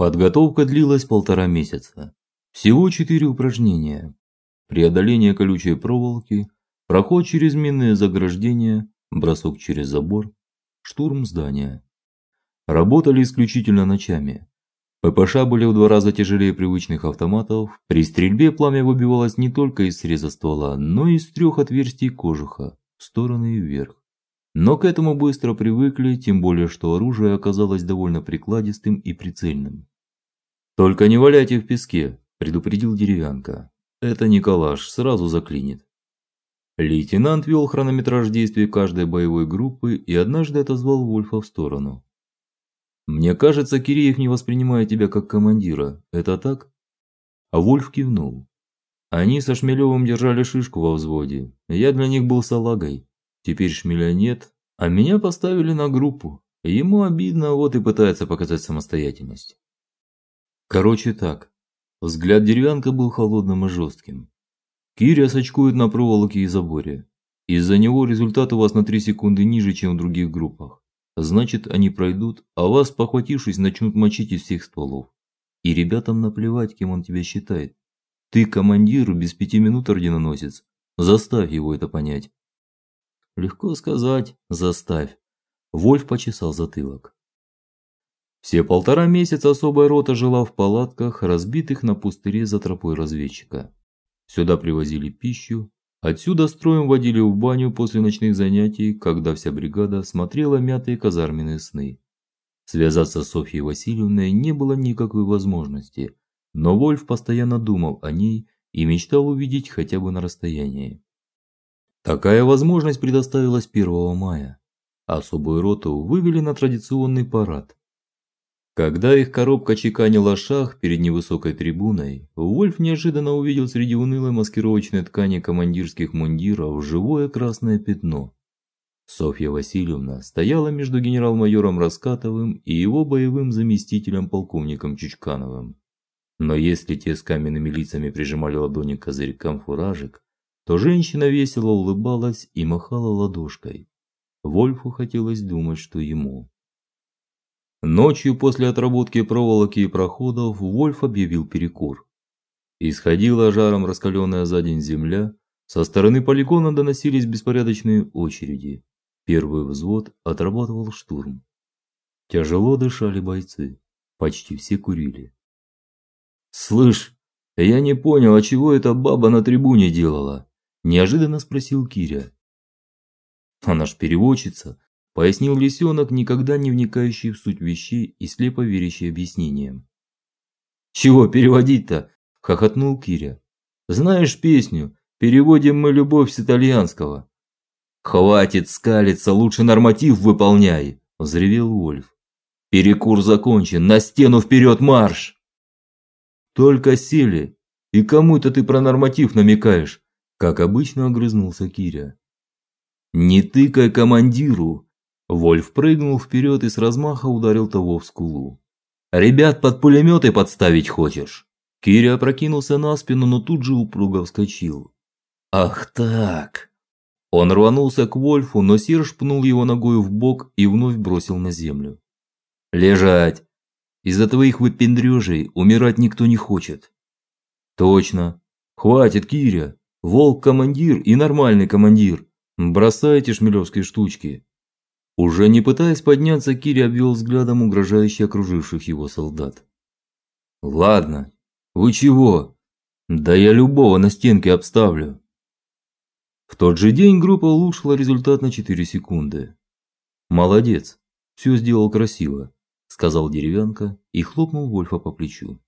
Подготовка длилась полтора месяца. Всего четыре упражнения: преодоление колючей проволоки, проход через минные заграждения, бросок через забор, штурм здания. Работали исключительно ночами. ППШ были в два раза тяжелее привычных автоматов. При стрельбе пламя выбивалось не только из среза ствола, но и из трех отверстий кожуха в стороны и вверх. Но к этому быстро привыкли, тем более что оружие оказалось довольно прикладистым и прицельным. Только не валяйте в песке, предупредил деревянка. Это не калаш, сразу заклинит. Лейтенант вел хронометраж действий каждой боевой группы и однажды отозвал Вольфа в сторону. Мне кажется, Киреев не воспринимает тебя как командира. Это так? А Вольф кивнул. Они со Шмелевым держали шишку во взводе. Я для них был салагой. Теперь Шмеля нет, а меня поставили на группу. Ему обидно, вот и пытается показать самостоятельность. Короче так. Взгляд деревянка был холодным и жестким. Киря сочкует на проволоке и заборе. Из-за него результат у вас на три секунды ниже, чем в других группах. Значит, они пройдут, а вас, похватившись, начнут мочить из всех стволов. И ребятам наплевать, кем он тебя считает. Ты командир, без пяти минут орденоносец. Заставь его это понять. Легко сказать, заставь. Вольф почесал затылок. Все полтора месяца особая рота жила в палатках, разбитых на пустыре за тропой разведчика. Сюда привозили пищу, отсюда строем водили в баню после ночных занятий, когда вся бригада смотрела мятые казарменные сны. Связаться с Софьей Васильевной не было никакой возможности, но Вольф постоянно думал о ней и мечтал увидеть хотя бы на расстоянии. Такая возможность предоставилась 1 мая. Особую роту вывели на традиционный парад. Когда их коробка чеканила шаг перед невысокой трибуной, Вольф неожиданно увидел среди унылой маскировочной ткани командирских мундиров живое красное пятно. Софья Васильевна стояла между генерал-майором Раскатовым и его боевым заместителем полковником Чучкановым. Но если те с каменными лицами прижимали ладони к козырькам фуражек, то женщина весело улыбалась и махала ладошкой. Вольфу хотелось думать, что ему Ночью после отработки проволоки и проходов Вольф объявил перекур. Исходила жаром раскаленная за день земля, со стороны полигона доносились беспорядочные очереди. Первый взвод отрабатывал штурм. Тяжело дышали бойцы, почти все курили. Слышь, я не понял, а чего эта баба на трибуне делала? неожиданно спросил Киря. Она ж переводчица, пояснил лисенок, никогда не вникающий в суть вещей и слепо верящий объяснениям. Чего переводить-то? хохотнул Киря. Знаешь песню? Переводим мы любовь с итальянского. Хватит скалиться, лучше норматив выполняй, взревел Вольф. Перекур закончен, на стену вперед марш. Только сели. И кому-то ты про норматив намекаешь, как обычно огрызнулся Киря. Не тыкай командиру, Вольф прыгнул вперед и с размаха ударил того в скулу. Ребят под пулеметы подставить хочешь? Киря опрокинулся на спину, но тут же упруго вскочил. Ах так. Он рванулся к Вольфу, но Серж пнул его ногой в бок и вновь бросил на землю. Лежать. Из-за твоих выпендрежей умирать никто не хочет. Точно. Хватит, Киря. Волк командир и нормальный командир. Бросайте шмелевские штучки. Уже не пытаясь подняться, Кири обвел взглядом угрожающе окруживших его солдат. Ладно. Вы чего? Да я любого на стенке обставлю. В тот же день группа улучшила результат на 4 секунды. Молодец. Все сделал красиво, сказал деревянка и хлопнул Вольфа по плечу.